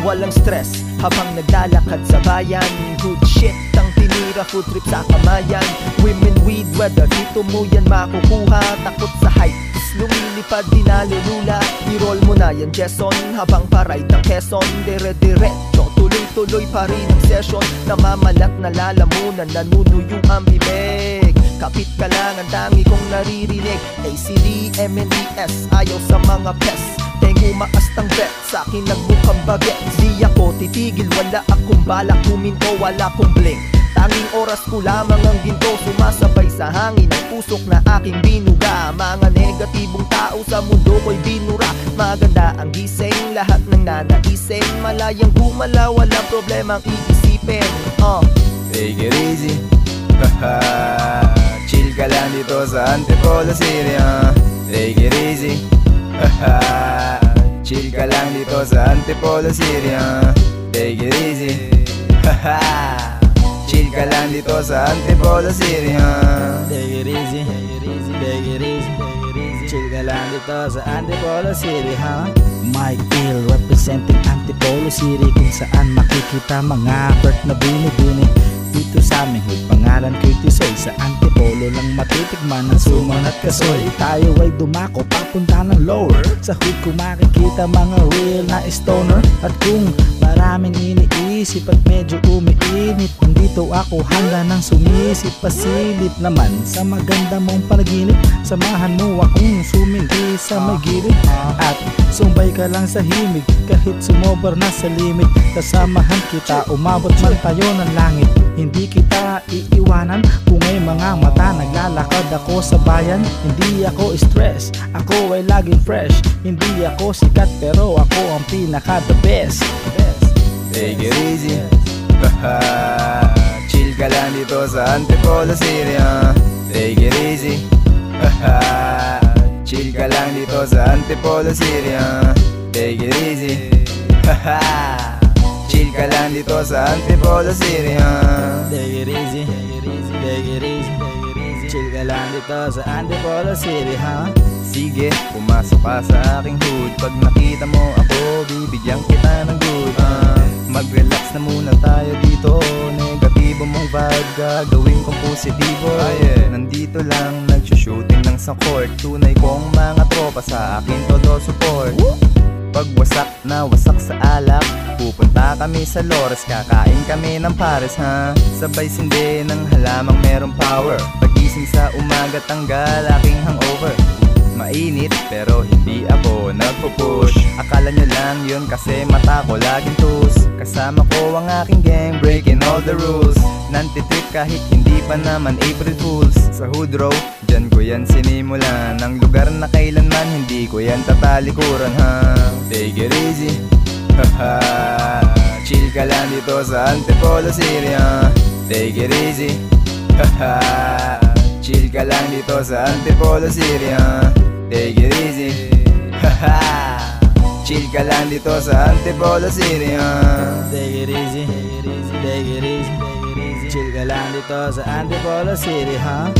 Walang stress habang naglalakad sa bayan. Good shit ang tinira food trip sa kamayan. Women weed weather dito mo yan makukuha. Takot sa hype Lumilipad di nalulula I-roll mo na yan Jason Habang paride ng Quezon. Dire-diretso Tuloy-tuloy pa rin ang session. Namamalat na lalamunan Nanunuyo ang bibig. Kapit ka lang ang tangi kong naririnig. ACD, MNES Ayaw sa mga pes Tengu maastang bet Sa akin nagmukhang baget Di ako titigil Wala akong balak Huminto Wala akong blink. Tanging oras ko lamang ang ginto Sumasabay sa hangin. Ang usok na aking binuga Mga negatibong tao sa mundo ko'y binura. Maganda ang gising, lahat ng nanaisin Malayang gumala, walang problemang iisipin. Uh. Take it easy. Chill ka lang dito sa Antipolo City uh. Take it easy. Haha Chill ka lang dito sa Antipolo City uh. Take it easy Chill ka lang dito sa Antipolo City uh. Take it easy, take it easy, Chill ka lang dito sa Antipolo City, ha? Mike Hill representing Antipolo City Kung saan makikita mga bird na binibini Dito sa aming hood, pangalan ko'y Sa Antipolo lang matitigman ng suman at kasoy. Tayo ay dumako papunta ng lower. Sa hood ko makikita mga real na stoner. At kung maraming iniisip at medyo umiinit. Nandito ako handa ng sumisip. Pasilip naman sa maganda mong panaginip. Samahan mo akong sumingi sa may gilid. At sumbay ka lang sa himig. Kahit sumobar na sa limit Kasamahan kita. Umabot man tayo ng langit Hindi kita iiwanan. Kung may mga mata naglalakad ako sa bayan Hindi ako stress. Ako ay laging fresh. Hindi ako sikat pero ako ang pinaka the best Take it easy Chill ka lang dito sa Antipolo City uh. Take it easy Chill ka lang dito sa Antipolo City uh. Take it easy Chill ka lang dito sa Antipolo City uh. Take it easy, take it easy Chill ka lang dito sa Antipolo City, ha? Sige, pumasok ka sa aking hood Pag nakita mo Mag-relax na muna tayo dito. Negatibo mong vibe, gagawin kong positibo. Ah, yeah. Nandito lang, nagsushooting ng sa court. Tunay kong mga tropa sa akin todo support. Pag wasak na wasak sa alak. Pupunta kami sa Lores, kakain kami ng pares ha? Sabay sindi ng halamang merong power. Pagising sa umaga tanggal aking hangover. Mainit pero hindi ako nagpo-push. Akala nyo lang yun kasi mata ko laging tus Kasama ko ang aking gang breaking all the rules. Nantitrip kahit hindi pa naman April Fools. Sa hood row, dyan ko yan sinimulan. Ang lugar na kailanman hindi ko yan tatalikuran ha? Take it easy. Haha. Chill ka lang dito sa Antipolo City ha? Take it easy. Haha. Chill ka lang dito sa Antipolo City ha ka lang dito sa Antipolo City ha Take it easy, take it easy, take it easy, Chill ka lang dito sa Antipolo City, ha?